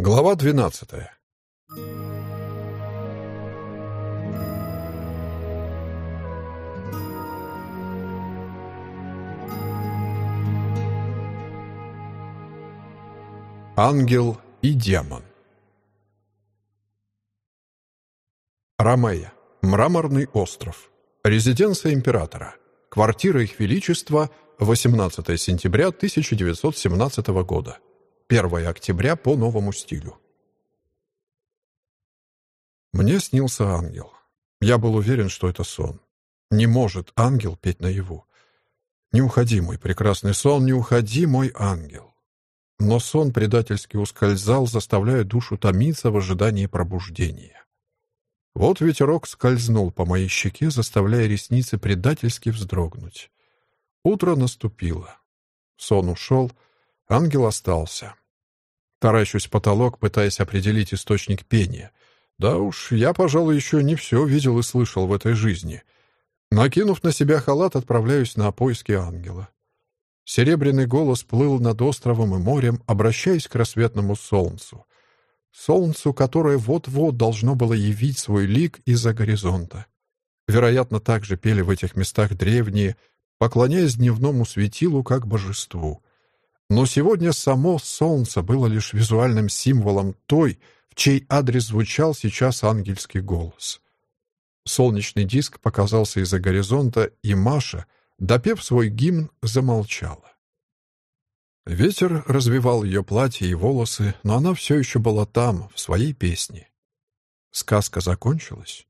Глава 12. Ангел и демон. Ромея. Мраморный остров. Резиденция императора. Квартира их величества. 18 сентября 1917 года. 1 октября по новому стилю. Мне снился ангел. Я был уверен, что это сон. Не может ангел петь наяву. Не уходи, мой прекрасный сон, не уходи, мой ангел. Но сон предательски ускользал, заставляя душу томиться в ожидании пробуждения. Вот ветерок скользнул по моей щеке, заставляя ресницы предательски вздрогнуть. Утро наступило. Сон ушел, ангел остался. Таращусь в потолок, пытаясь определить источник пения. Да уж, я, пожалуй, еще не все видел и слышал в этой жизни. Накинув на себя халат, отправляюсь на поиски ангела. Серебряный голос плыл над островом и морем, обращаясь к рассветному солнцу. Солнцу, которое вот-вот должно было явить свой лик из-за горизонта. Вероятно, также пели в этих местах древние, поклоняясь дневному светилу как божеству — но сегодня само солнце было лишь визуальным символом той, в чей адрес звучал сейчас ангельский голос. Солнечный диск показался из-за горизонта, и Маша, допев свой гимн, замолчала. Ветер развивал ее платье и волосы, но она все еще была там, в своей песне. Сказка закончилась.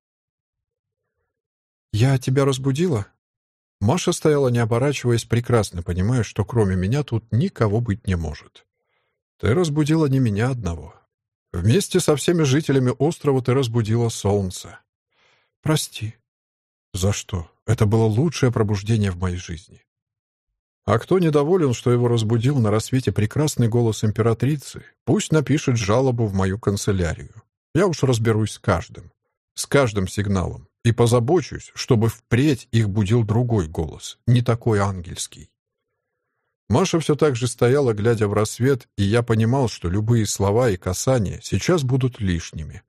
«Я тебя разбудила?» Маша стояла, не оборачиваясь, прекрасно понимая, что кроме меня тут никого быть не может. «Ты разбудила не меня одного. Вместе со всеми жителями острова ты разбудила солнце. Прости». «За что? Это было лучшее пробуждение в моей жизни». А кто недоволен, что его разбудил на рассвете прекрасный голос императрицы, пусть напишет жалобу в мою канцелярию. Я уж разберусь с каждым. С каждым сигналом и позабочусь, чтобы впредь их будил другой голос, не такой ангельский. Маша все так же стояла, глядя в рассвет, и я понимал, что любые слова и касания сейчас будут лишними.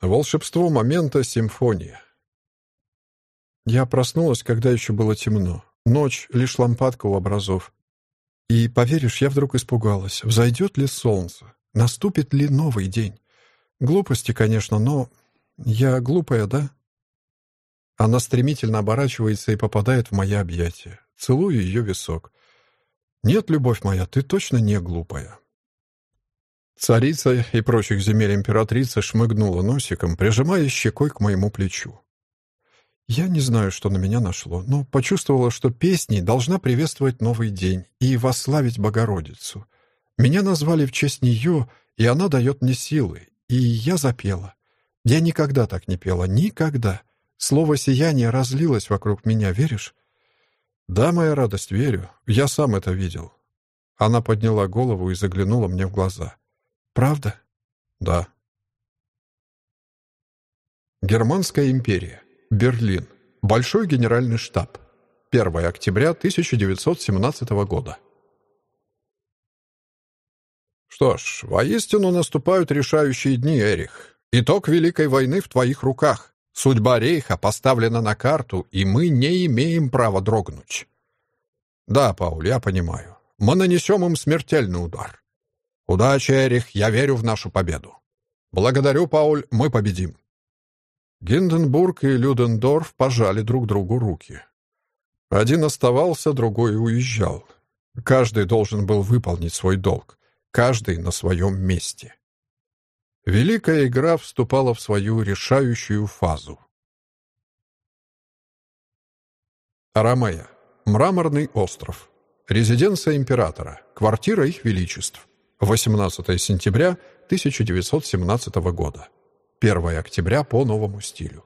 Волшебство момента — симфония. Я проснулась, когда еще было темно. Ночь — лишь лампадка у образов. И, поверишь, я вдруг испугалась, взойдет ли солнце, наступит ли новый день. Глупости, конечно, но... Я глупая, да? Она стремительно оборачивается и попадает в мои объятия. Целую ее висок. «Нет, любовь моя, ты точно не глупая». Царица и прочих земель императрицы шмыгнула носиком, прижимая щекой к моему плечу. Я не знаю, что на меня нашло, но почувствовала, что песней должна приветствовать новый день и восславить Богородицу. Меня назвали в честь нее, и она дает мне силы, и я запела. Я никогда так не пела, никогда. Слово «сияние» разлилось вокруг меня, веришь? Да, моя радость, верю. Я сам это видел. Она подняла голову и заглянула мне в глаза. Правда? Да. Германская империя. Берлин. Большой генеральный штаб. 1 октября 1917 года. Что ж, воистину наступают решающие дни, Эрих. Итог Великой войны в твоих руках. Судьба Рейха поставлена на карту, и мы не имеем права дрогнуть. Да, Пауль, я понимаю. Мы нанесем им смертельный удар. Удачи, Эрих, я верю в нашу победу. Благодарю, Пауль, мы победим. Гинденбург и Людендорф пожали друг другу руки. Один оставался, другой уезжал. Каждый должен был выполнить свой долг, каждый на своем месте. Великая игра вступала в свою решающую фазу. Арамея. Мраморный остров. Резиденция императора. Квартира их величеств. 18 сентября 1917 года. 1 октября по новому стилю.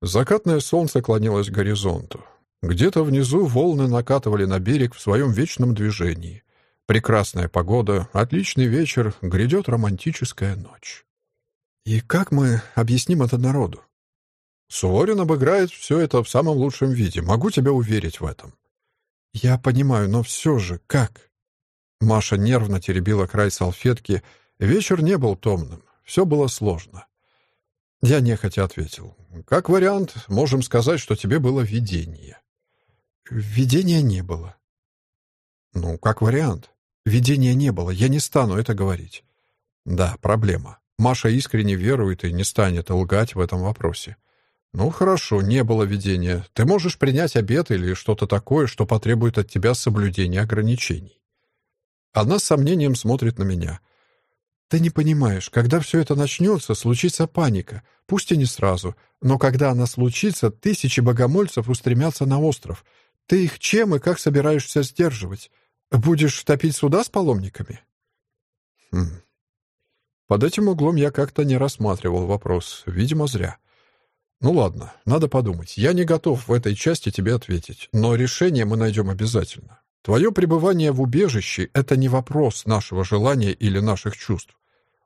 Закатное солнце клонилось к горизонту. Где-то внизу волны накатывали на берег в своем вечном движении. Прекрасная погода, отличный вечер, грядет романтическая ночь. И как мы объясним это народу? Суворин обыграет все это в самом лучшем виде, могу тебя уверить в этом. Я понимаю, но все же как? Маша нервно теребила край салфетки. Вечер не был томным. Все было сложно. Я нехотя ответил. «Как вариант, можем сказать, что тебе было видение». «Видения не было». «Ну, как вариант. Видения не было. Я не стану это говорить». «Да, проблема. Маша искренне верует и не станет лгать в этом вопросе. «Ну, хорошо, не было видения. Ты можешь принять обед или что-то такое, что потребует от тебя соблюдения ограничений». Она с сомнением смотрит на меня. «Ты не понимаешь, когда все это начнется, случится паника. Пусть и не сразу. Но когда она случится, тысячи богомольцев устремятся на остров. Ты их чем и как собираешься сдерживать? Будешь топить суда с паломниками?» «Хм, под этим углом я как-то не рассматривал вопрос. Видимо, зря. Ну ладно, надо подумать. Я не готов в этой части тебе ответить, но решение мы найдем обязательно. Твое пребывание в убежище — это не вопрос нашего желания или наших чувств.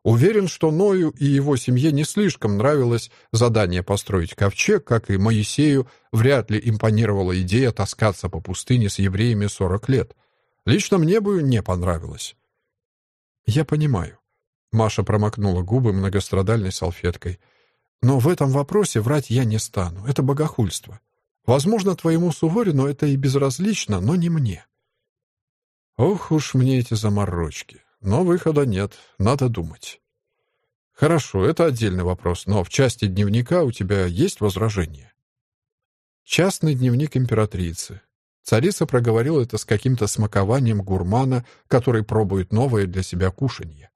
Уверен, что Ною и его семье не слишком нравилось задание построить ковчег, как и Моисею вряд ли импонировала идея таскаться по пустыне с евреями 40 лет. Лично мне бы не понравилось. Я понимаю. Маша промокнула губы многострадальной салфеткой. «Но в этом вопросе врать я не стану. Это богохульство. Возможно, твоему Суворину это и безразлично, но не мне». «Ох уж мне эти заморочки. Но выхода нет. Надо думать». «Хорошо, это отдельный вопрос, но в части дневника у тебя есть возражения?» «Частный дневник императрицы». Царица проговорила это с каким-то смакованием гурмана, который пробует новое для себя кушанье.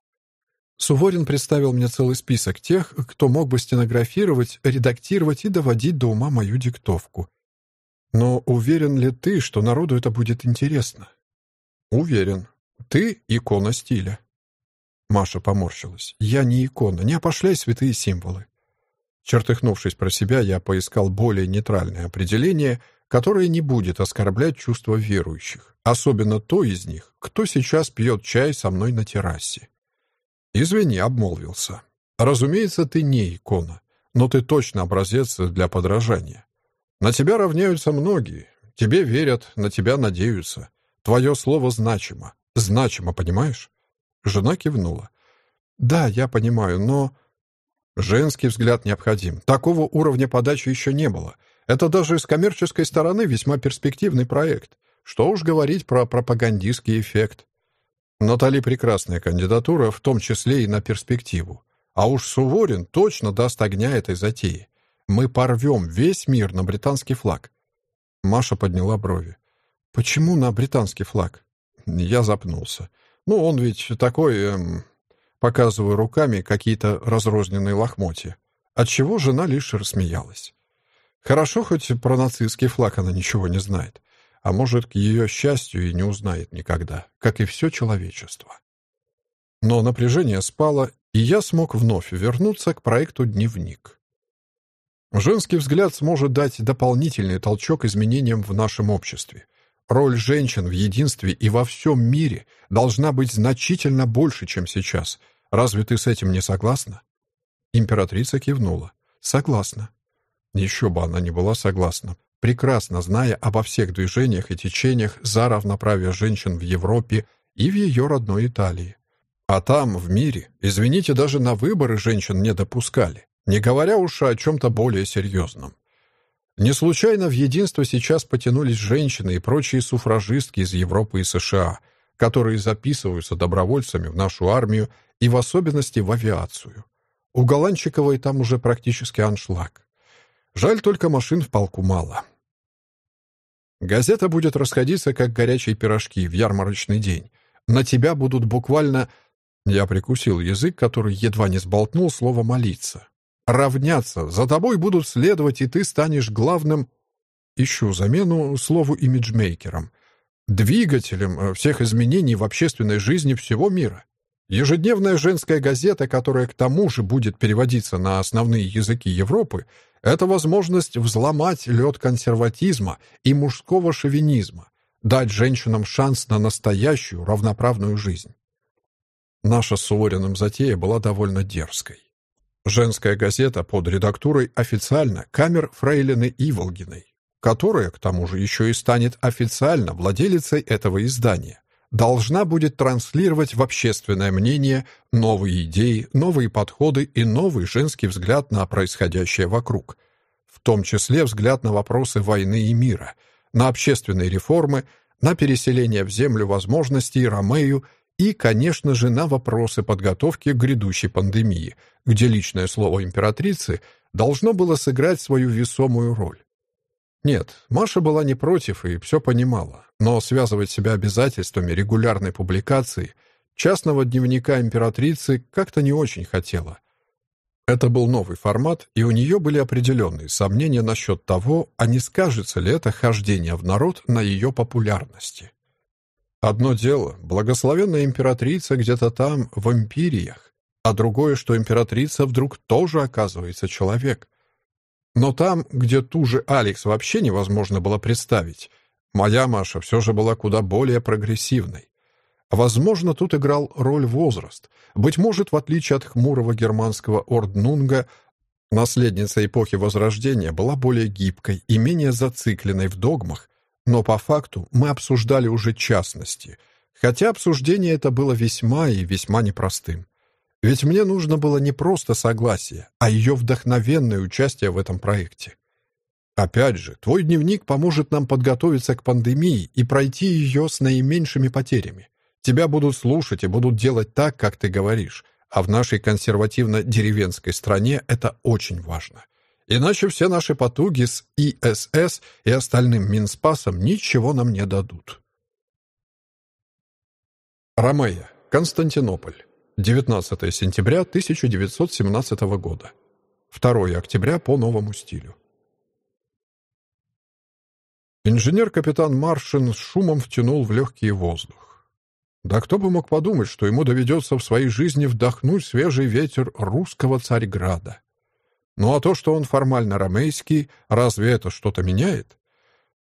Суворин представил мне целый список тех, кто мог бы стенографировать, редактировать и доводить до ума мою диктовку. Но уверен ли ты, что народу это будет интересно? Уверен. Ты — икона стиля. Маша поморщилась. Я не икона, не опошляй святые символы. Чертыхнувшись про себя, я поискал более нейтральное определение, которое не будет оскорблять чувства верующих, особенно то из них, кто сейчас пьет чай со мной на террасе. «Извини, обмолвился. Разумеется, ты не икона, но ты точно образец для подражания. На тебя равняются многие, тебе верят, на тебя надеются. Твое слово значимо. Значимо, понимаешь?» Жена кивнула. «Да, я понимаю, но...» «Женский взгляд необходим. Такого уровня подачи еще не было. Это даже с коммерческой стороны весьма перспективный проект. Что уж говорить про пропагандистский эффект. Натали прекрасная кандидатура, в том числе и на перспективу. А уж Суворин точно даст огня этой затеи. Мы порвем весь мир на британский флаг. Маша подняла брови. Почему на британский флаг? Я запнулся. Ну, он ведь такой... Эм... Показываю руками какие-то разрозненные лохмотья. Отчего жена лишь рассмеялась. Хорошо, хоть про нацистский флаг она ничего не знает а может, к ее счастью и не узнает никогда, как и все человечество. Но напряжение спало, и я смог вновь вернуться к проекту «Дневник». Женский взгляд сможет дать дополнительный толчок изменениям в нашем обществе. Роль женщин в единстве и во всем мире должна быть значительно больше, чем сейчас. Разве ты с этим не согласна? Императрица кивнула. Согласна. Еще бы она не была согласна прекрасно зная обо всех движениях и течениях за равноправие женщин в Европе и в ее родной Италии. А там, в мире, извините, даже на выборы женщин не допускали, не говоря уж о чем-то более серьезном. Не случайно в единство сейчас потянулись женщины и прочие суфражистки из Европы и США, которые записываются добровольцами в нашу армию и в особенности в авиацию. У Голанчиковой там уже практически аншлаг. Жаль только машин в полку мало. Газета будет расходиться, как горячие пирожки в ярмарочный день. На тебя будут буквально... Я прикусил язык, который едва не сболтнул слово «молиться». Равняться, за тобой будут следовать, и ты станешь главным... Ищу замену слову «имиджмейкером», двигателем всех изменений в общественной жизни всего мира. Ежедневная женская газета, которая к тому же будет переводиться на основные языки Европы, это возможность взломать лед консерватизма и мужского шовинизма, дать женщинам шанс на настоящую равноправную жизнь. Наша с Сувориным затея была довольно дерзкой. Женская газета под редактурой официально камер Фрейлины Иволгиной, которая, к тому же, еще и станет официально владелицей этого издания, должна будет транслировать в общественное мнение новые идеи, новые подходы и новый женский взгляд на происходящее вокруг, в том числе взгляд на вопросы войны и мира, на общественные реформы, на переселение в землю возможностей Ромею и, конечно же, на вопросы подготовки к грядущей пандемии, где личное слово императрицы должно было сыграть свою весомую роль. Нет, Маша была не против и все понимала, но связывать себя обязательствами регулярной публикации частного дневника императрицы как-то не очень хотела. Это был новый формат, и у нее были определенные сомнения насчет того, а не скажется ли это хождение в народ на ее популярности. Одно дело — благословенная императрица где-то там, в империях, а другое, что императрица вдруг тоже оказывается человек. Но там, где ту же Алекс вообще невозможно было представить, моя Маша все же была куда более прогрессивной. Возможно, тут играл роль возраст. Быть может, в отличие от хмурого германского Орднунга, наследница эпохи Возрождения была более гибкой и менее зацикленной в догмах, но по факту мы обсуждали уже частности, хотя обсуждение это было весьма и весьма непростым. Ведь мне нужно было не просто согласие, а ее вдохновенное участие в этом проекте. Опять же, твой дневник поможет нам подготовиться к пандемии и пройти ее с наименьшими потерями. Тебя будут слушать и будут делать так, как ты говоришь, а в нашей консервативно-деревенской стране это очень важно. Иначе все наши потуги с ИСС и остальным Минспасом ничего нам не дадут. Ромея, Константинополь. 19 сентября 1917 года. 2 октября по новому стилю. Инженер-капитан Маршин с шумом втянул в легкий воздух. Да кто бы мог подумать, что ему доведется в своей жизни вдохнуть свежий ветер русского Царьграда. Ну а то, что он формально ромейский, разве это что-то меняет?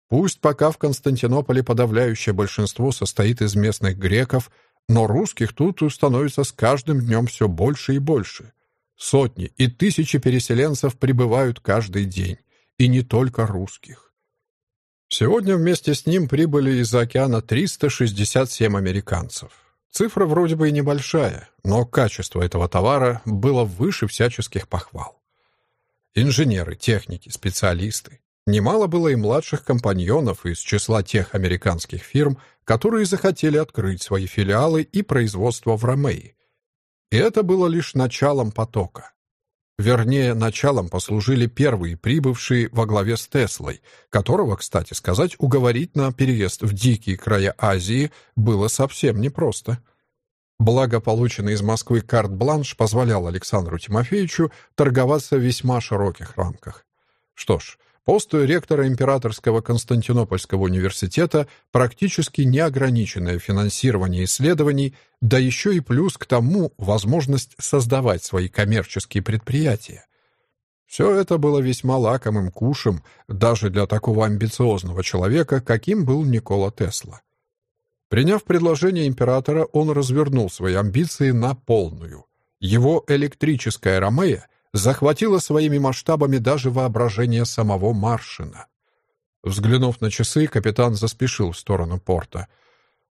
Пусть пока в Константинополе подавляющее большинство состоит из местных греков, но русских тут становится с каждым днем все больше и больше. Сотни и тысячи переселенцев прибывают каждый день, и не только русских. Сегодня вместе с ним прибыли из океана 367 американцев. Цифра вроде бы и небольшая, но качество этого товара было выше всяческих похвал. Инженеры, техники, специалисты. Немало было и младших компаньонов из числа тех американских фирм, которые захотели открыть свои филиалы и производство в Ромеи. И это было лишь началом потока. Вернее, началом послужили первые прибывшие во главе с Теслой, которого, кстати сказать, уговорить на переезд в дикие края Азии было совсем непросто. Благо, полученный из Москвы карт-бланш позволял Александру Тимофеевичу торговаться в весьма широких рамках. Что ж, Пост ректора Императорского Константинопольского университета практически неограниченное финансирование исследований, да еще и плюс к тому возможность создавать свои коммерческие предприятия. Все это было весьма лакомым кушем даже для такого амбициозного человека, каким был Никола Тесла. Приняв предложение императора, он развернул свои амбиции на полную. Его электрическая Ромея захватила своими масштабами даже воображение самого Маршина. Взглянув на часы, капитан заспешил в сторону порта.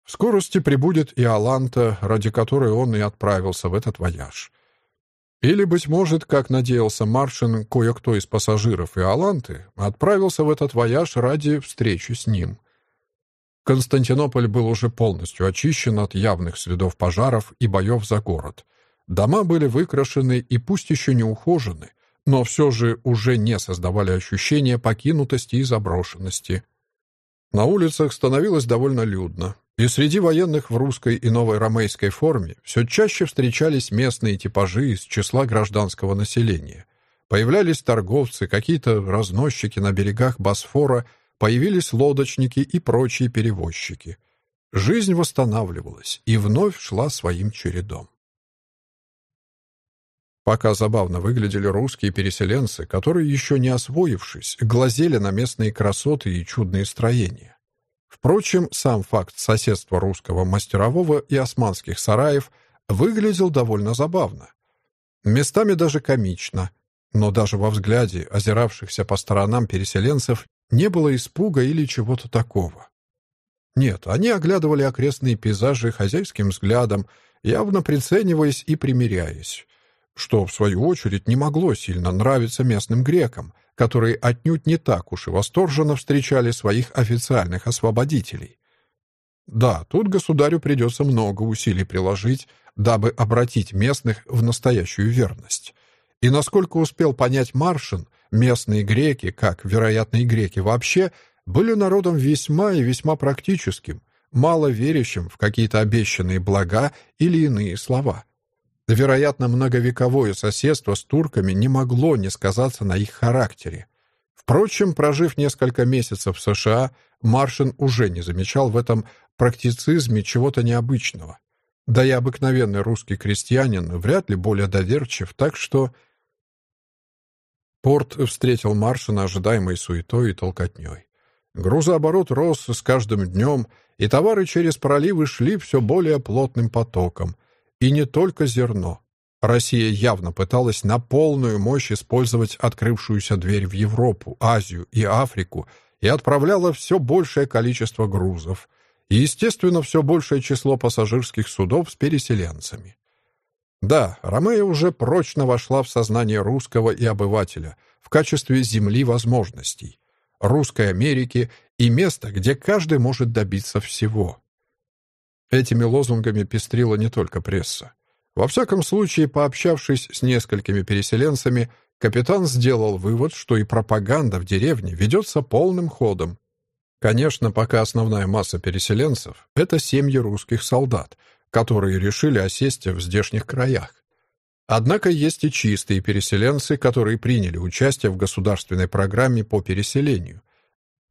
В скорости прибудет Иоланта, ради которой он и отправился в этот вояж. Или, быть может, как надеялся Маршин, кое-кто из пассажиров Иоланты отправился в этот вояж ради встречи с ним. Константинополь был уже полностью очищен от явных следов пожаров и боев за город — Дома были выкрашены и пусть еще не ухожены, но все же уже не создавали ощущения покинутости и заброшенности. На улицах становилось довольно людно, и среди военных в русской и новой ромейской форме все чаще встречались местные типажи из числа гражданского населения. Появлялись торговцы, какие-то разносчики на берегах Босфора, появились лодочники и прочие перевозчики. Жизнь восстанавливалась и вновь шла своим чередом. Пока забавно выглядели русские переселенцы, которые, еще не освоившись, глазели на местные красоты и чудные строения. Впрочем, сам факт соседства русского мастерового и османских сараев выглядел довольно забавно. Местами даже комично, но даже во взгляде озиравшихся по сторонам переселенцев не было испуга или чего-то такого. Нет, они оглядывали окрестные пейзажи хозяйским взглядом, явно прицениваясь и примиряясь, что, в свою очередь, не могло сильно нравиться местным грекам, которые отнюдь не так уж и восторженно встречали своих официальных освободителей. Да, тут государю придется много усилий приложить, дабы обратить местных в настоящую верность. И насколько успел понять Маршин, местные греки, как, вероятно, и греки вообще, были народом весьма и весьма практическим, мало верящим в какие-то обещанные блага или иные слова. Вероятно, многовековое соседство с турками не могло не сказаться на их характере. Впрочем, прожив несколько месяцев в США, Маршин уже не замечал в этом практицизме чего-то необычного. Да и обыкновенный русский крестьянин вряд ли более доверчив, так что... Порт встретил Маршина ожидаемой суетой и толкотней. Грузооборот рос с каждым днем, и товары через проливы шли все более плотным потоком. И не только зерно. Россия явно пыталась на полную мощь использовать открывшуюся дверь в Европу, Азию и Африку и отправляла все большее количество грузов и, естественно, все большее число пассажирских судов с переселенцами. Да, Ромея уже прочно вошла в сознание русского и обывателя в качестве земли возможностей, русской Америки и места, где каждый может добиться всего. Этими лозунгами пестрила не только пресса. Во всяком случае, пообщавшись с несколькими переселенцами, капитан сделал вывод, что и пропаганда в деревне ведется полным ходом, Конечно, пока основная масса переселенцев — это семьи русских солдат, которые решили осесть в здешних краях. Однако есть и чистые переселенцы, которые приняли участие в государственной программе по переселению.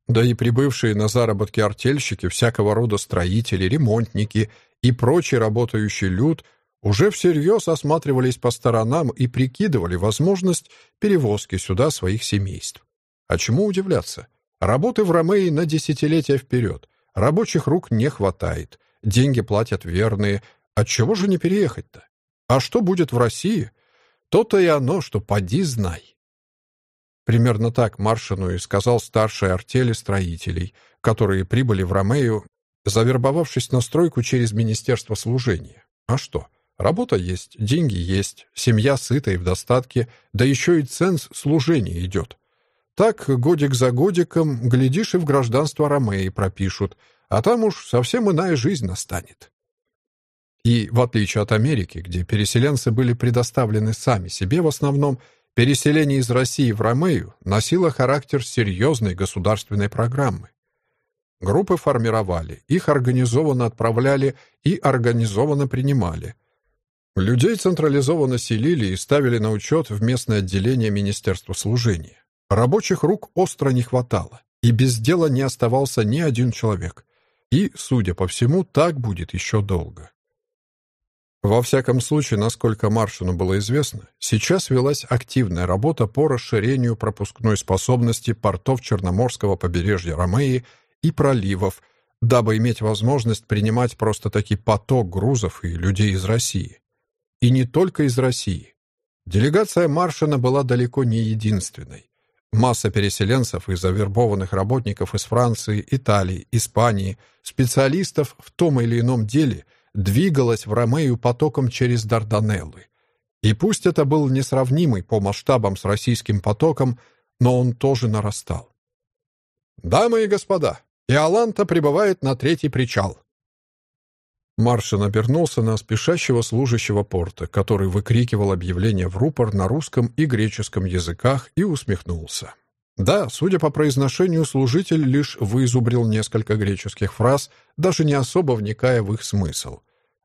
Да и прибывшие на заработки артельщики, всякого рода строители, ремонтники и прочий работающий люд уже всерьез осматривались по сторонам и прикидывали возможность перевозки сюда своих семейств. А чему удивляться? Работы в Ромеи на десятилетия вперед. Рабочих рук не хватает. Деньги платят верные. Отчего же не переехать-то? А что будет в России? То-то и оно, что поди знай. Примерно так Маршину и сказал старший артели строителей, которые прибыли в Ромею, завербовавшись на стройку через Министерство служения. А что? Работа есть, деньги есть, семья сыта и в достатке, да еще и ценз служения идет. Так, годик за годиком, глядишь, и в гражданство Ромеи пропишут, а там уж совсем иная жизнь настанет. И, в отличие от Америки, где переселенцы были предоставлены сами себе в основном, переселение из России в Ромею носило характер серьезной государственной программы. Группы формировали, их организованно отправляли и организованно принимали. Людей централизованно селили и ставили на учет в местное отделение Министерства служения. Рабочих рук остро не хватало, и без дела не оставался ни один человек. И, судя по всему, так будет еще долго. Во всяком случае, насколько Маршину было известно, сейчас велась активная работа по расширению пропускной способности портов Черноморского побережья Ромеи и проливов, дабы иметь возможность принимать просто-таки поток грузов и людей из России. И не только из России. Делегация Маршина была далеко не единственной. Масса переселенцев и завербованных работников из Франции, Италии, Испании, специалистов в том или ином деле двигалась в Ромею потоком через Дарданеллы. И пусть это был несравнимый по масштабам с российским потоком, но он тоже нарастал. «Дамы и господа, Иоланта прибывает на третий причал», Маршин обернулся на спешащего служащего порта, который выкрикивал объявление в рупор на русском и греческом языках, и усмехнулся. Да, судя по произношению, служитель лишь вызубрил несколько греческих фраз, даже не особо вникая в их смысл.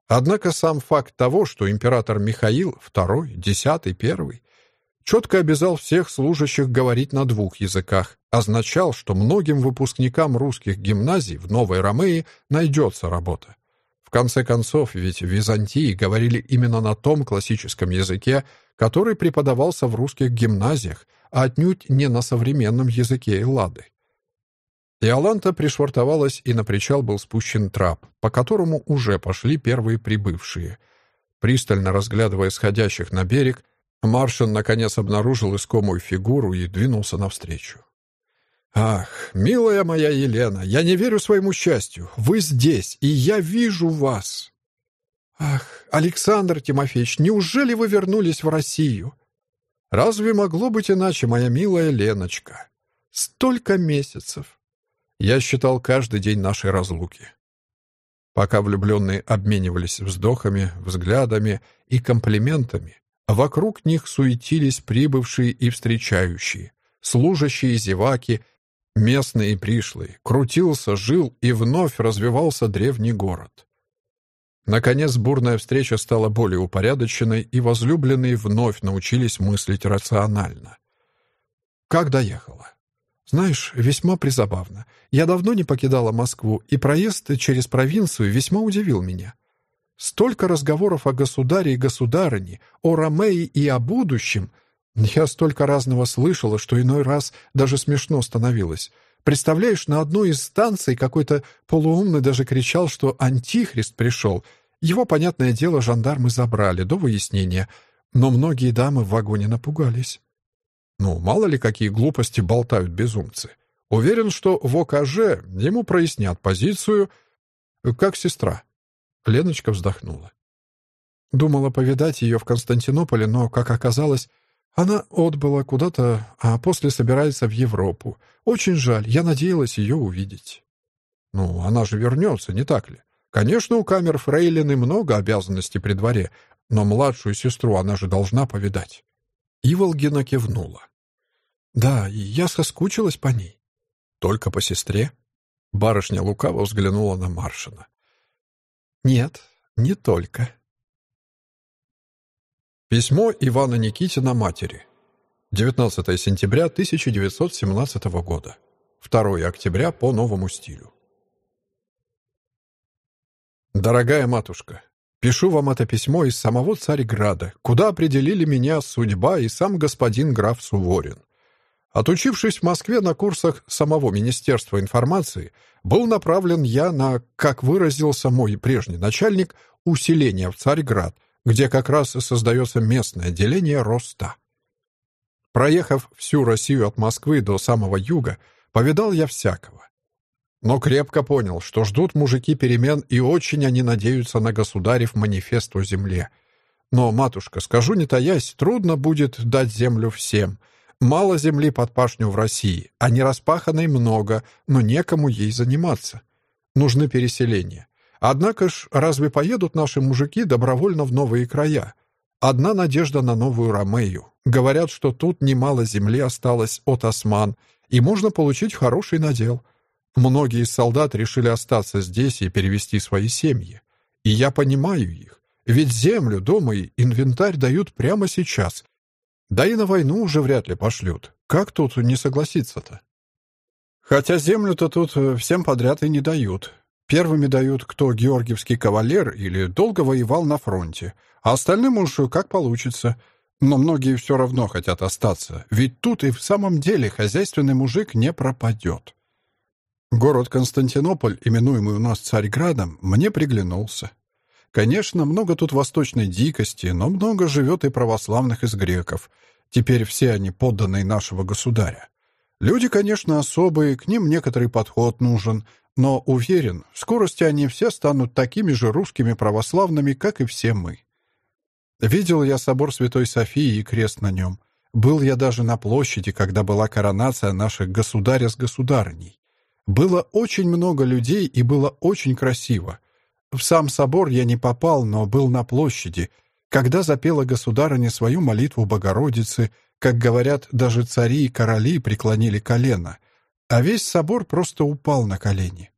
Однако сам факт того, что император Михаил II, десятый, первый, четко обязал всех служащих говорить на двух языках, означал, что многим выпускникам русских гимназий в Новой Ромеи найдется работа конце концов, ведь в Византии говорили именно на том классическом языке, который преподавался в русских гимназиях, а отнюдь не на современном языке Эллады. Иоланта пришвартовалась, и на причал был спущен трап, по которому уже пошли первые прибывшие. Пристально разглядывая сходящих на берег, Маршин наконец обнаружил искомую фигуру и двинулся навстречу. «Ах, милая моя Елена, я не верю своему счастью. Вы здесь, и я вижу вас!» «Ах, Александр Тимофеевич, неужели вы вернулись в Россию?» «Разве могло быть иначе, моя милая Леночка? Столько месяцев!» Я считал каждый день нашей разлуки. Пока влюбленные обменивались вздохами, взглядами и комплиментами, вокруг них суетились прибывшие и встречающие, служащие зеваки Местные и пришлые, крутился, жил и вновь развивался древний город. Наконец, бурная встреча стала более упорядоченной, и возлюбленные вновь научились мыслить рационально. Как доехала? Знаешь, весьма призабавно. Я давно не покидала Москву, и проезд через провинцию весьма удивил меня. Столько разговоров о государе и государыне, о Ромеи и о будущем — я столько разного слышала, что иной раз даже смешно становилось. Представляешь, на одной из станций какой-то полуумный даже кричал, что антихрист пришел. Его, понятное дело, жандармы забрали до выяснения, но многие дамы в вагоне напугались. Ну, мало ли какие глупости болтают безумцы. Уверен, что в ОКЖ ему прояснят позицию, как сестра. Леночка вздохнула. Думала повидать ее в Константинополе, но, как оказалось, она отбыла куда-то, а после собирается в Европу. Очень жаль, я надеялась ее увидеть. Ну, она же вернется, не так ли? Конечно, у камер фрейлины много обязанностей при дворе, но младшую сестру она же должна повидать. Иволгина кивнула. Да, я соскучилась по ней. Только по сестре? Барышня лукаво взглянула на Маршина. Нет, не только. Письмо Ивана Никитина матери. 19 сентября 1917 года. 2 октября по новому стилю. Дорогая матушка, пишу вам это письмо из самого Царьграда, куда определили меня судьба и сам господин граф Суворин. Отучившись в Москве на курсах самого Министерства информации, был направлен я на, как выразился мой прежний начальник, усиление в Царьград, где как раз создается местное отделение Роста. Проехав всю Россию от Москвы до самого юга, повидал я всякого. Но крепко понял, что ждут мужики перемен, и очень они надеются на государев манифест о земле. Но, матушка, скажу не таясь, трудно будет дать землю всем. Мало земли под пашню в России, а не распаханной много, но некому ей заниматься. Нужны переселения. Однако ж, разве поедут наши мужики добровольно в новые края? Одна надежда на новую Ромею. Говорят, что тут немало земли осталось от осман, и можно получить хороший надел. Многие солдат решили остаться здесь и перевести свои семьи. И я понимаю их. Ведь землю, дома и инвентарь дают прямо сейчас. Да и на войну уже вряд ли пошлют. Как тут не согласиться-то? Хотя землю-то тут э, всем подряд и не дают. Первыми дают, кто георгиевский кавалер или долго воевал на фронте, а остальным уж как получится. Но многие все равно хотят остаться, ведь тут и в самом деле хозяйственный мужик не пропадет. Город Константинополь, именуемый у нас Царьградом, мне приглянулся. Конечно, много тут восточной дикости, но много живет и православных из греков. Теперь все они подданные нашего государя. Люди, конечно, особые, к ним некоторый подход нужен, но уверен, в скорости они все станут такими же русскими православными, как и все мы. Видел я собор Святой Софии и крест на нем. Был я даже на площади, когда была коронация наших государя с государыней. Было очень много людей и было очень красиво. В сам собор я не попал, но был на площади, когда запела государыня свою молитву Богородицы, как говорят, даже цари и короли преклонили колено — а весь собор просто упал на колени.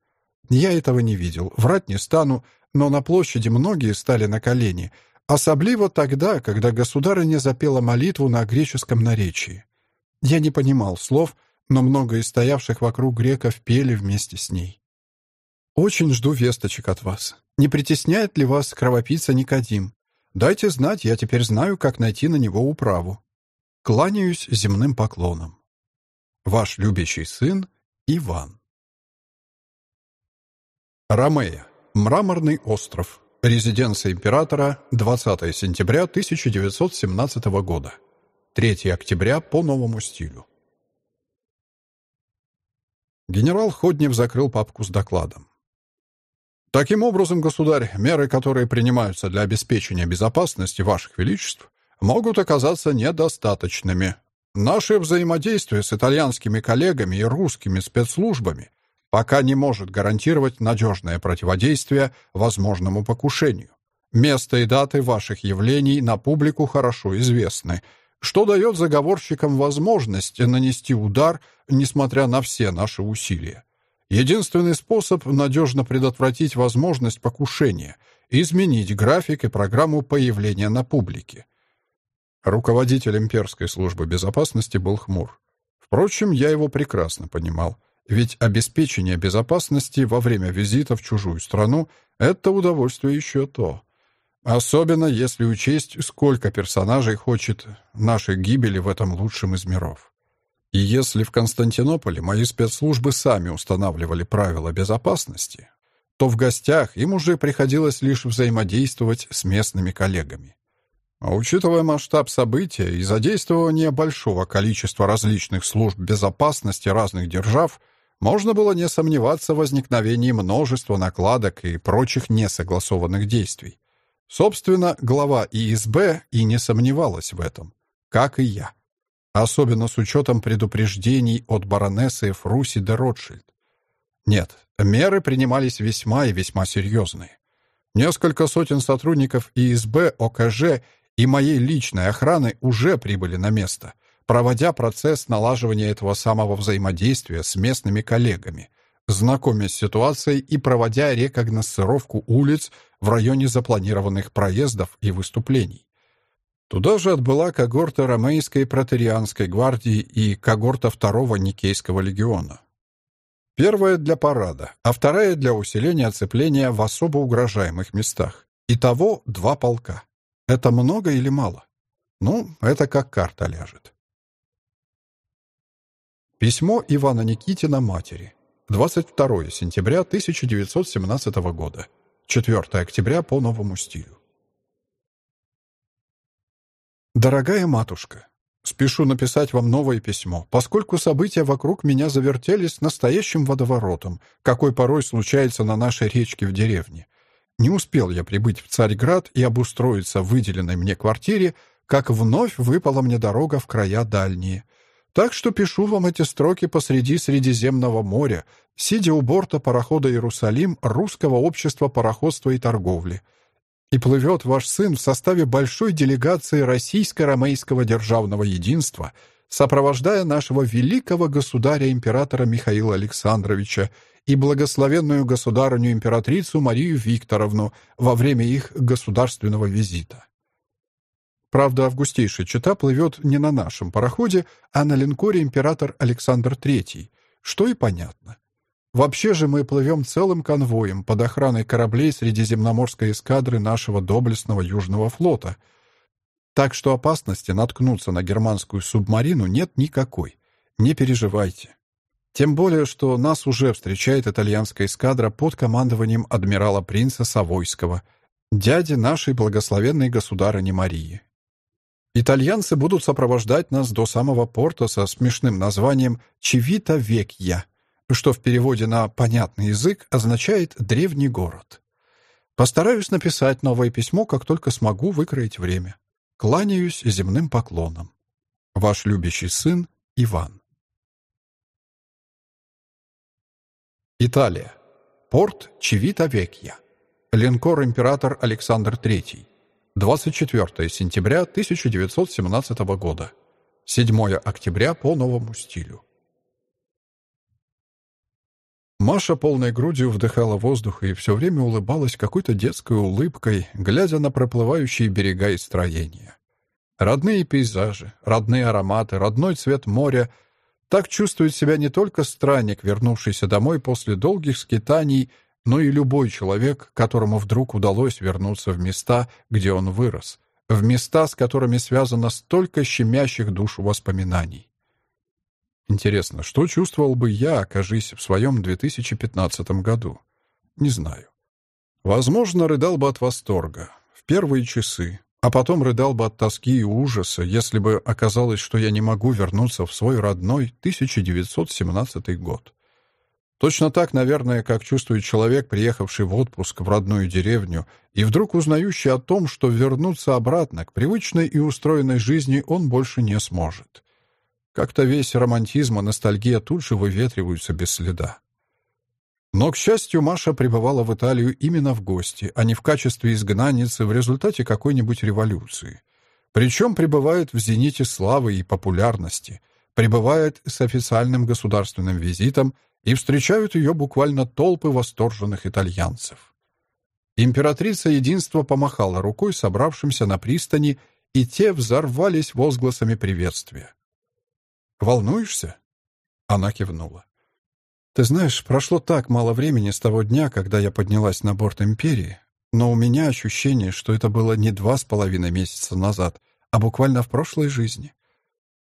Я этого не видел, врать не стану, но на площади многие стали на колени, особливо тогда, когда государыня запела молитву на греческом наречии. Я не понимал слов, но много из стоявших вокруг греков пели вместе с ней. «Очень жду весточек от вас. Не притесняет ли вас кровопийца Никодим? Дайте знать, я теперь знаю, как найти на него управу. Кланяюсь земным поклоном». Ваш любящий сын Иван. Ромея. Мраморный остров. Резиденция императора. 20 сентября 1917 года. 3 октября по новому стилю. Генерал Ходнев закрыл папку с докладом. Таким образом, государь, меры, которые принимаются для обеспечения безопасности ваших величеств, могут оказаться недостаточными. Наше взаимодействие с итальянскими коллегами и русскими спецслужбами пока не может гарантировать надежное противодействие возможному покушению. Место и даты ваших явлений на публику хорошо известны, что дает заговорщикам возможность нанести удар, несмотря на все наши усилия. Единственный способ надежно предотвратить возможность покушения — изменить график и программу появления на публике. Руководитель имперской службы безопасности был хмур. Впрочем, я его прекрасно понимал, ведь обеспечение безопасности во время визита в чужую страну — это удовольствие еще то. Особенно если учесть, сколько персонажей хочет нашей гибели в этом лучшем из миров. И если в Константинополе мои спецслужбы сами устанавливали правила безопасности, то в гостях им уже приходилось лишь взаимодействовать с местными коллегами. А учитывая масштаб события и задействование большого количества различных служб безопасности разных держав, можно было не сомневаться в возникновении множества накладок и прочих несогласованных действий. Собственно, глава ИСБ и не сомневалась в этом, как и я. Особенно с учетом предупреждений от баронессы Фруси де Ротшильд. Нет, меры принимались весьма и весьма серьезные. Несколько сотен сотрудников ИСБ, ОКЖ и моей личной охраны уже прибыли на место, проводя процесс налаживания этого самого взаимодействия с местными коллегами, знакомясь с ситуацией и проводя рекогносцировку улиц в районе запланированных проездов и выступлений. Туда же отбыла когорта Ромейской протерианской гвардии и когорта второго Никейского легиона. Первая для парада, а вторая для усиления оцепления в особо угрожаемых местах. Итого два полка. Это много или мало? Ну, это как карта ляжет. Письмо Ивана Никитина матери. 22 сентября 1917 года. 4 октября по новому стилю. Дорогая матушка, спешу написать вам новое письмо, поскольку события вокруг меня завертелись настоящим водоворотом, какой порой случается на нашей речке в деревне. Не успел я прибыть в Царьград и обустроиться в выделенной мне квартире, как вновь выпала мне дорога в края дальние — так что пишу вам эти строки посреди Средиземного моря, сидя у борта парохода «Иерусалим» русского общества пароходства и торговли. И плывет ваш сын в составе большой делегации российско-ромейского державного единства, сопровождая нашего великого государя-императора Михаила Александровича и благословенную государыню-императрицу Марию Викторовну во время их государственного визита. Правда, августейшая чита плывет не на нашем пароходе, а на линкоре император Александр III, что и понятно. Вообще же мы плывем целым конвоем под охраной кораблей Средиземноморской эскадры нашего доблестного Южного флота. Так что опасности наткнуться на германскую субмарину нет никакой. Не переживайте. Тем более, что нас уже встречает итальянская эскадра под командованием адмирала принца Савойского, дяди нашей благословенной государыни Марии. Итальянцы будут сопровождать нас до самого порта со смешным названием «Чивита Векья», что в переводе на понятный язык означает «древний город». Постараюсь написать новое письмо, как только смогу выкроить время. Кланяюсь земным поклоном. Ваш любящий сын Иван. Италия. Порт Чивита-Векья. Линкор император Александр III. 24 сентября 1917 года. 7 октября по новому стилю. Маша полной грудью вдыхала воздух и все время улыбалась какой-то детской улыбкой, глядя на проплывающие берега и строения. Родные пейзажи, родные ароматы, родной цвет моря — так чувствует себя не только странник, вернувшийся домой после долгих скитаний — но и любой человек, которому вдруг удалось вернуться в места, где он вырос, в места, с которыми связано столько щемящих душу воспоминаний. Интересно, что чувствовал бы я, окажись в своем 2015 году? Не знаю. Возможно, рыдал бы от восторга в первые часы, а потом рыдал бы от тоски и ужаса, если бы оказалось, что я не могу вернуться в свой родной 1917 год. Точно так, наверное, как чувствует человек, приехавший в отпуск в родную деревню и вдруг узнающий о том, что вернуться обратно к привычной и устроенной жизни он больше не сможет. Как-то весь романтизм и ностальгия тут же выветриваются без следа. Но, к счастью, Маша пребывала в Италию именно в гости, а не в качестве изгнанницы в результате какой-нибудь революции. Причем пребывает в зените славы и популярности, пребывает с официальным государственным визитом и встречают ее буквально толпы восторженных итальянцев. Императрица Единства помахала рукой собравшимся на пристани, и те взорвались возгласами приветствия. «Волнуешься?» Она кивнула. Ты знаешь, прошло так мало времени с того дня, когда я поднялась на борт Империи, но у меня ощущение, что это было не два с половиной месяца назад, а буквально в прошлой жизни.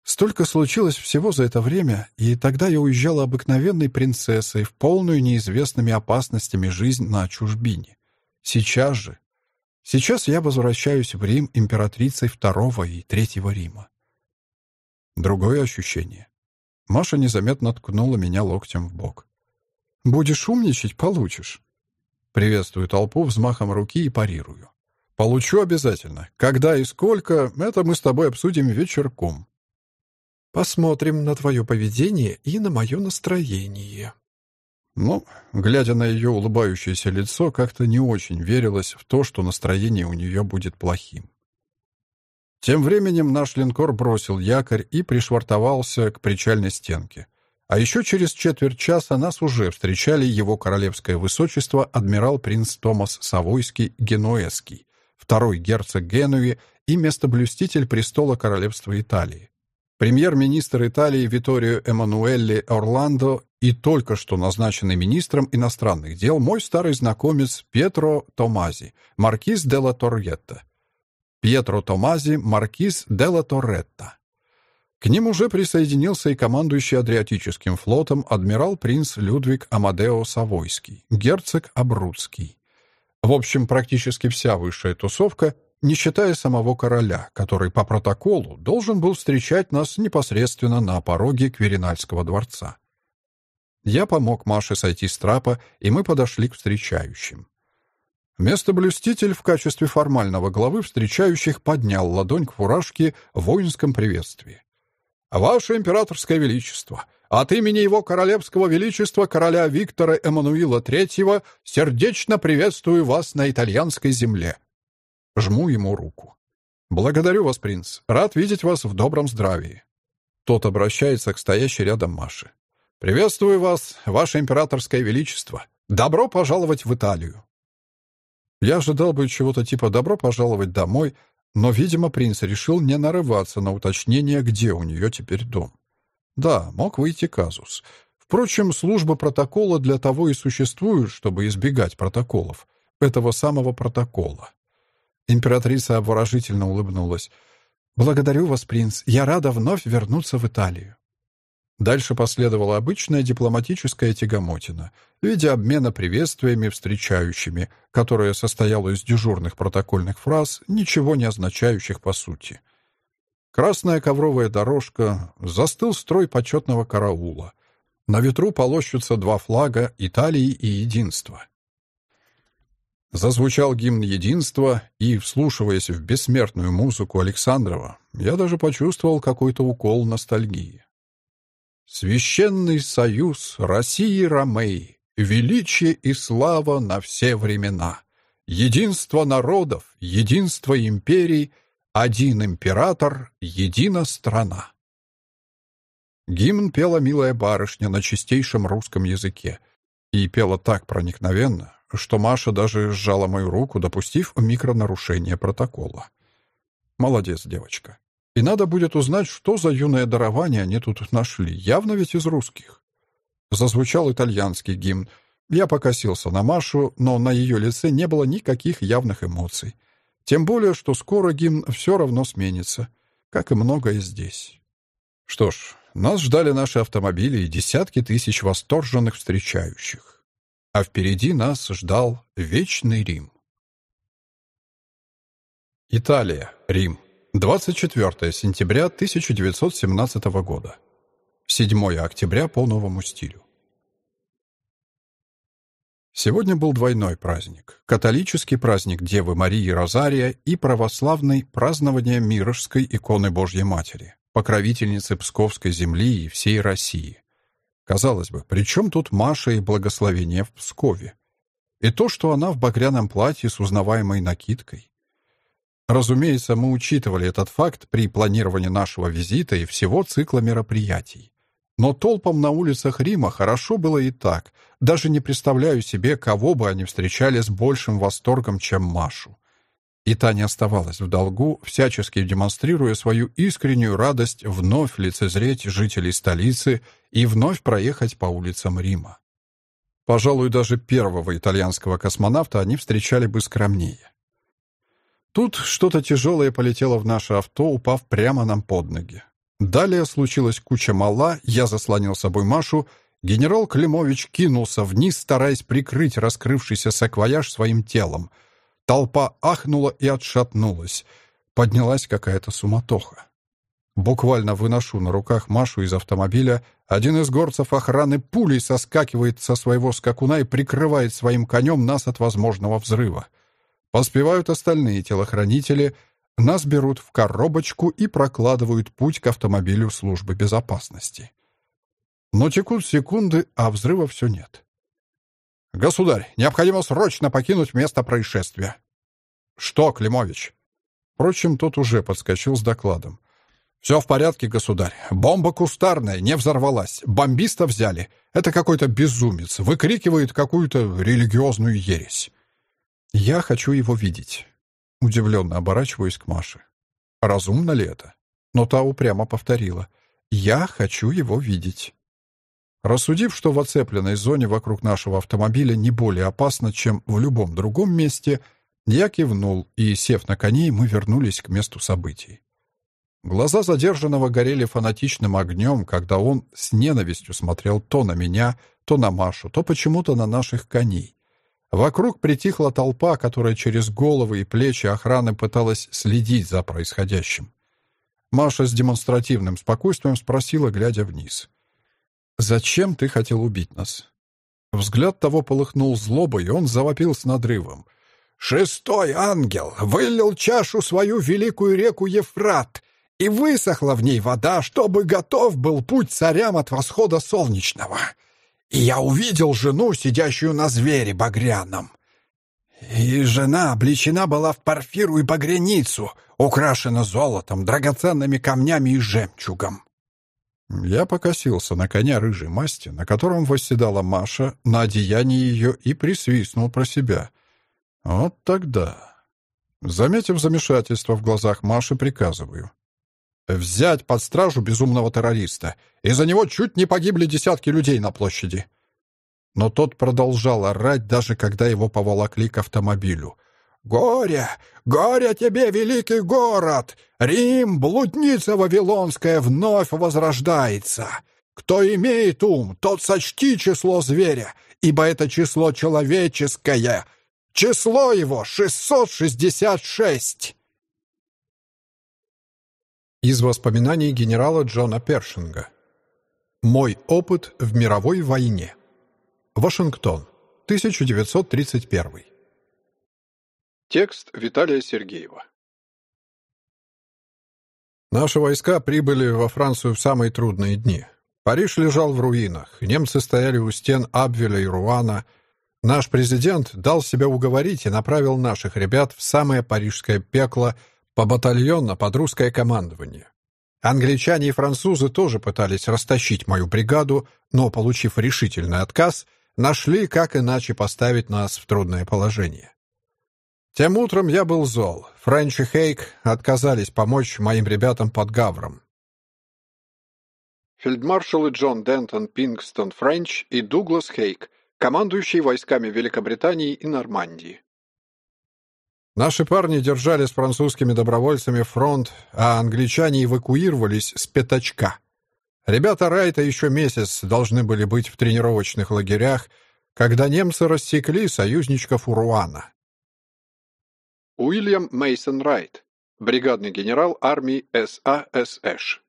Столько случилось всего за это время, и тогда я уезжала обыкновенной принцессой в полную неизвестными опасностями жизнь на чужбине. Сейчас же. Сейчас я возвращаюсь в Рим императрицей второго и третьего Рима. Другое ощущение. Маша незаметно ткнула меня локтем в бок. «Будешь умничать — получишь». Приветствую толпу взмахом руки и парирую. «Получу обязательно. Когда и сколько — это мы с тобой обсудим вечерком». «Посмотрим на твое поведение и на мое настроение». Ну, глядя на ее улыбающееся лицо, как-то не очень верилось в то, что настроение у нее будет плохим. Тем временем наш линкор бросил якорь и пришвартовался к причальной стенке. А еще через четверть часа нас уже встречали его королевское высочество адмирал принц Томас Савойский Генуэзский, второй герцог Генуи и местоблюститель престола королевства Италии. Премьер-министр Италии Виторио Эммануэлли Орландо и только что назначенный министром иностранных дел мой старый знакомец Петро Томази, маркиз де ла Торьетта. Пьетро Томази, маркиз Делла Торретта. К ним уже присоединился и командующий Адриатическим флотом адмирал принц Людвиг Амадео Савойский, герцог Абрудский. В общем, практически вся высшая тусовка, не считая самого короля, который по протоколу должен был встречать нас непосредственно на пороге Кверинальского дворца. Я помог Маше сойти с трапа, и мы подошли к встречающим. Местоблюститель в качестве формального главы встречающих поднял ладонь к фуражке в воинском приветствии. «Ваше императорское величество, от имени его королевского величества короля Виктора Эммануила III сердечно приветствую вас на итальянской земле». Жму ему руку. «Благодарю вас, принц. Рад видеть вас в добром здравии». Тот обращается к стоящей рядом Маше. «Приветствую вас, ваше императорское величество. Добро пожаловать в Италию». Я ожидал бы чего-то типа «добро пожаловать домой», но, видимо, принц решил не нарываться на уточнение, где у нее теперь дом. Да, мог выйти казус. Впрочем, служба протокола для того и существует, чтобы избегать протоколов. Этого самого протокола. Императрица обворожительно улыбнулась. «Благодарю вас, принц. Я рада вновь вернуться в Италию». Дальше последовала обычная дипломатическая тягомотина в виде обмена приветствиями встречающими, которая состояла из дежурных протокольных фраз, ничего не означающих по сути. Красная ковровая дорожка, застыл строй почетного караула. На ветру полощутся два флага Италии и Единства. Зазвучал гимн единства, и, вслушиваясь в бессмертную музыку Александрова, я даже почувствовал какой-то укол ностальгии. Священный союз России и Ромеи, величие и слава на все времена, единство народов, единство империй, один император, едина страна. Гимн пела милая барышня на чистейшем русском языке и пела так проникновенно, что Маша даже сжала мою руку, допустив микронарушение протокола. Молодец, девочка. И надо будет узнать, что за юное дарование они тут нашли. Явно ведь из русских. Зазвучал итальянский гимн. Я покосился на Машу, но на ее лице не было никаких явных эмоций. Тем более, что скоро гимн все равно сменится, как и многое здесь. Что ж, нас ждали наши автомобили и десятки тысяч восторженных встречающих. А впереди нас ждал Вечный Рим. Италия, Рим. 24 сентября 1917 года. 7 октября по новому стилю. Сегодня был двойной праздник. Католический праздник Девы Марии Розария и православный празднование Мирожской иконы Божьей Матери, покровительницы Псковской земли и всей России. Казалось бы, при чем тут Маша и благословение в Пскове? И то, что она в багряном платье с узнаваемой накидкой. Разумеется, мы учитывали этот факт при планировании нашего визита и всего цикла мероприятий. Но толпам на улицах Рима хорошо было и так. Даже не представляю себе, кого бы они встречали с большим восторгом, чем Машу. И та не оставалась в долгу, всячески демонстрируя свою искреннюю радость вновь лицезреть жителей столицы и вновь проехать по улицам Рима. Пожалуй, даже первого итальянского космонавта они встречали бы скромнее. Тут что-то тяжелое полетело в наше авто, упав прямо нам под ноги. Далее случилась куча мала, я заслонил собой Машу, генерал Климович кинулся вниз, стараясь прикрыть раскрывшийся саквояж своим телом. Толпа ахнула и отшатнулась. Поднялась какая-то суматоха. Буквально выношу на руках Машу из автомобиля. Один из горцев охраны пулей соскакивает со своего скакуна и прикрывает своим конем нас от возможного взрыва. Поспевают остальные телохранители — нас берут в коробочку и прокладывают путь к автомобилю службы безопасности. Но текут секунды, а взрыва все нет. «Государь, необходимо срочно покинуть место происшествия». «Что, Климович?» Впрочем, тот уже подскочил с докладом. «Все в порядке, государь. Бомба кустарная, не взорвалась. Бомбиста взяли. Это какой-то безумец. Выкрикивает какую-то религиозную ересь. Я хочу его видеть. Удивленно оборачиваюсь к Маше. Разумно ли это? Но та упрямо повторила. «Я хочу его видеть». Рассудив, что в оцепленной зоне вокруг нашего автомобиля не более опасно, чем в любом другом месте, я кивнул, и, сев на коней, мы вернулись к месту событий. Глаза задержанного горели фанатичным огнем, когда он с ненавистью смотрел то на меня, то на Машу, то почему-то на наших коней. Вокруг притихла толпа, которая через головы и плечи охраны пыталась следить за происходящим. Маша с демонстративным спокойствием спросила, глядя вниз. «Зачем ты хотел убить нас?» Взгляд того полыхнул злобой, и он завопил с надрывом. «Шестой ангел вылил чашу свою великую реку Ефрат, и высохла в ней вода, чтобы готов был путь царям от восхода солнечного и я увидел жену, сидящую на звере багряном. И жена облечена была в парфиру и багряницу, украшена золотом, драгоценными камнями и жемчугом. Я покосился на коня рыжей масти, на котором восседала Маша, на одеянии ее и присвистнул про себя. Вот тогда... Заметив замешательство в глазах Маши, приказываю. Взять под стражу безумного террориста. Из-за него чуть не погибли десятки людей на площади. Но тот продолжал орать, даже когда его поволокли к автомобилю. «Горе! Горе тебе, великий город! Рим, блудница вавилонская, вновь возрождается! Кто имеет ум, тот сочти число зверя, ибо это число человеческое. Число его — 666!» Из воспоминаний генерала Джона Першинга. «Мой опыт в мировой войне». Вашингтон, 1931. Текст Виталия Сергеева. Наши войска прибыли во Францию в самые трудные дни. Париж лежал в руинах, немцы стояли у стен Абвеля и Руана. Наш президент дал себя уговорить и направил наших ребят в самое парижское пекло – по батальонно под русское командование. Англичане и французы тоже пытались растащить мою бригаду, но, получив решительный отказ, нашли, как иначе поставить нас в трудное положение. Тем утром я был зол. Френч и Хейк отказались помочь моим ребятам под Гавром. Фельдмаршалы Джон Дентон Пингстон Френч и Дуглас Хейк, командующие войсками Великобритании и Нормандии. Наши парни держали с французскими добровольцами фронт, а англичане эвакуировались с пятачка. Ребята Райта еще месяц должны были быть в тренировочных лагерях, когда немцы рассекли союзничков Уруана. Уильям Мейсон Райт, бригадный генерал армии САСШ.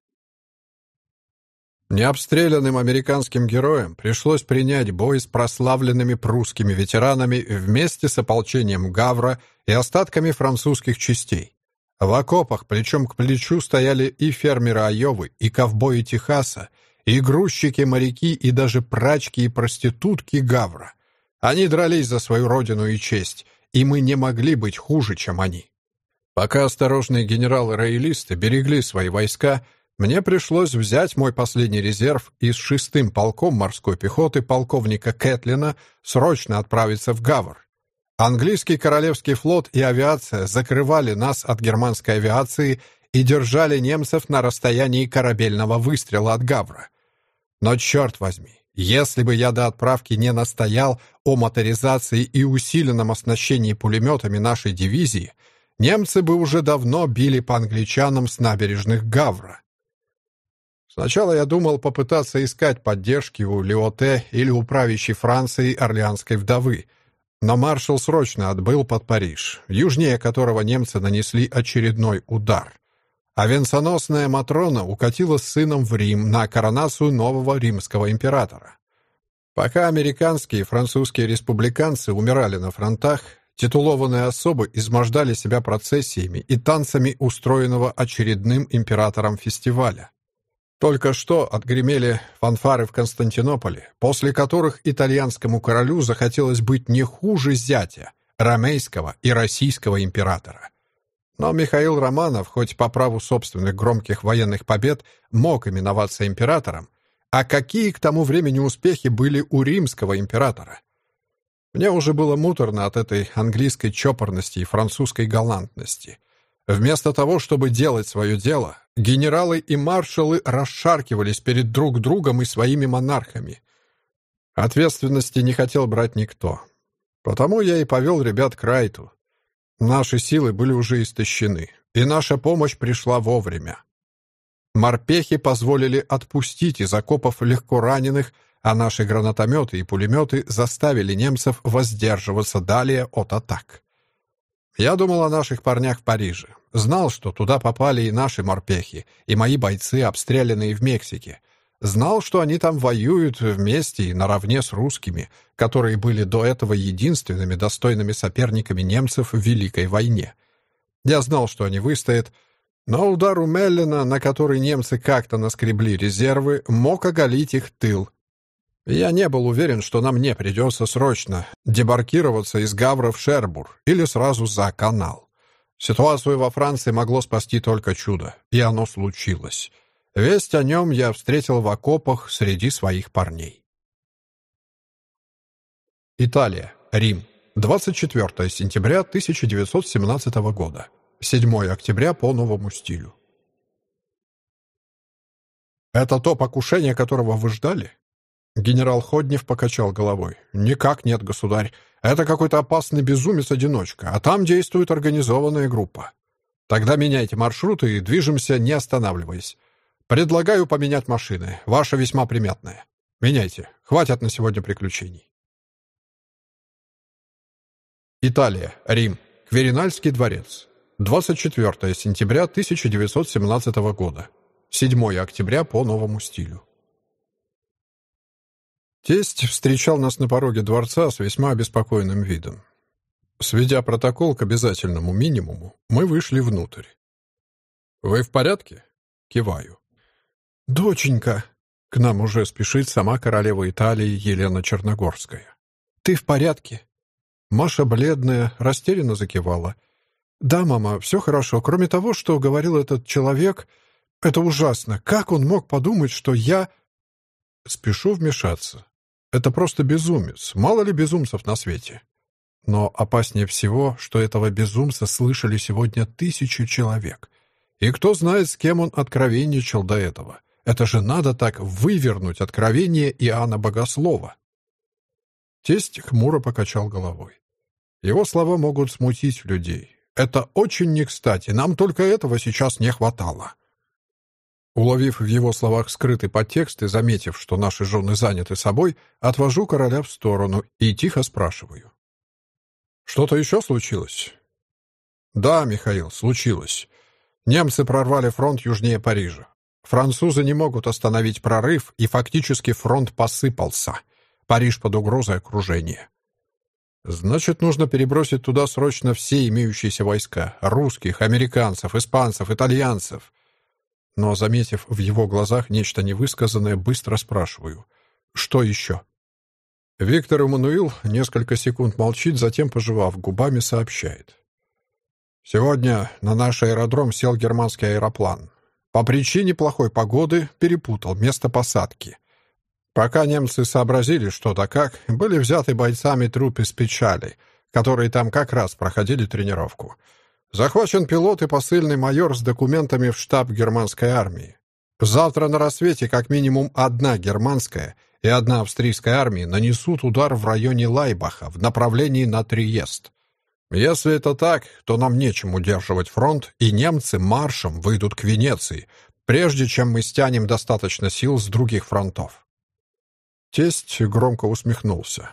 Необстрелянным американским героям пришлось принять бой с прославленными прусскими ветеранами вместе с ополчением Гавра и остатками французских частей. В окопах плечом к плечу стояли и фермеры Айовы, и ковбои Техаса, и грузчики, моряки, и даже прачки и проститутки Гавра. Они дрались за свою родину и честь, и мы не могли быть хуже, чем они. Пока осторожные генералы-роялисты берегли свои войска, мне пришлось взять мой последний резерв и с шестым полком морской пехоты полковника Кэтлина срочно отправиться в Гавр. Английский королевский флот и авиация закрывали нас от германской авиации и держали немцев на расстоянии корабельного выстрела от Гавра. Но черт возьми, если бы я до отправки не настоял о моторизации и усиленном оснащении пулеметами нашей дивизии, немцы бы уже давно били по англичанам с набережных Гавра. Сначала я думал попытаться искать поддержки у Леоте или у правящей Франции Орлеанской вдовы, но маршал срочно отбыл под Париж, южнее которого немцы нанесли очередной удар. А венценосная Матрона укатила с сыном в Рим на коронацию нового римского императора. Пока американские и французские республиканцы умирали на фронтах, титулованные особы измождали себя процессиями и танцами устроенного очередным императором фестиваля. Только что отгремели фанфары в Константинополе, после которых итальянскому королю захотелось быть не хуже зятя, ромейского и российского императора. Но Михаил Романов, хоть по праву собственных громких военных побед, мог именоваться императором, а какие к тому времени успехи были у римского императора? Мне уже было муторно от этой английской чопорности и французской галантности. Вместо того, чтобы делать свое дело, Генералы и маршалы расшаркивались перед друг другом и своими монархами. Ответственности не хотел брать никто. Потому я и повел ребят к Райту. Наши силы были уже истощены, и наша помощь пришла вовремя. Морпехи позволили отпустить из окопов легко раненых, а наши гранатометы и пулеметы заставили немцев воздерживаться далее от атак. Я думал о наших парнях в Париже. Знал, что туда попали и наши морпехи, и мои бойцы, обстрелянные в Мексике. Знал, что они там воюют вместе и наравне с русскими, которые были до этого единственными достойными соперниками немцев в Великой войне. Я знал, что они выстоят, но удар у Меллина, на который немцы как-то наскребли резервы, мог оголить их тыл, я не был уверен, что нам не придется срочно дебаркироваться из Гавра в Шербур или сразу за канал. Ситуацию во Франции могло спасти только чудо, и оно случилось. Весть о нем я встретил в окопах среди своих парней. Италия. Рим. 24 сентября 1917 года. 7 октября по новому стилю. «Это то покушение, которого вы ждали?» Генерал Ходнев покачал головой. «Никак нет, государь. Это какой-то опасный безумец-одиночка, а там действует организованная группа. Тогда меняйте маршруты и движемся, не останавливаясь. Предлагаю поменять машины. Ваша весьма приметная. Меняйте. Хватит на сегодня приключений». Италия. Рим. Кверинальский дворец. 24 сентября 1917 года. 7 октября по новому стилю. Тесть встречал нас на пороге дворца с весьма обеспокоенным видом. Сведя протокол к обязательному минимуму, мы вышли внутрь. «Вы в порядке?» — киваю. «Доченька!» — к нам уже спешит сама королева Италии Елена Черногорская. «Ты в порядке?» Маша, бледная, растерянно закивала. «Да, мама, все хорошо, кроме того, что говорил этот человек. Это ужасно. Как он мог подумать, что я...» Спешу вмешаться. Это просто безумец. Мало ли безумцев на свете. Но опаснее всего, что этого безумца слышали сегодня тысячи человек. И кто знает, с кем он откровенничал до этого. Это же надо так вывернуть откровение Иоанна Богослова. Тесть хмуро покачал головой. Его слова могут смутить людей. Это очень не кстати, нам только этого сейчас не хватало. Уловив в его словах скрытый подтекст и заметив, что наши жены заняты собой, отвожу короля в сторону и тихо спрашиваю. «Что-то еще случилось?» «Да, Михаил, случилось. Немцы прорвали фронт южнее Парижа. Французы не могут остановить прорыв, и фактически фронт посыпался. Париж под угрозой окружения. Значит, нужно перебросить туда срочно все имеющиеся войска. Русских, американцев, испанцев, итальянцев. Но, заметив в его глазах нечто невысказанное, быстро спрашиваю. Что еще? Виктор Эммануил несколько секунд молчит, затем, пожевав губами, сообщает. «Сегодня на наш аэродром сел германский аэроплан. По причине плохой погоды перепутал место посадки. Пока немцы сообразили, что да как, были взяты бойцами трупы с печали, которые там как раз проходили тренировку. Захвачен пилот и посыльный майор с документами в штаб германской армии. Завтра на рассвете как минимум одна германская и одна австрийская армии нанесут удар в районе Лайбаха в направлении на Триест. Если это так, то нам нечем удерживать фронт, и немцы маршем выйдут к Венеции, прежде чем мы стянем достаточно сил с других фронтов. Тесть громко усмехнулся.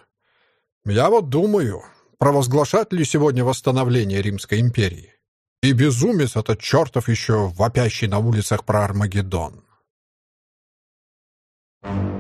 «Я вот думаю, провозглашать ли сегодня восстановление Римской империи? И безумец этот чертов еще вопящий на улицах про Армагеддон». Thank you.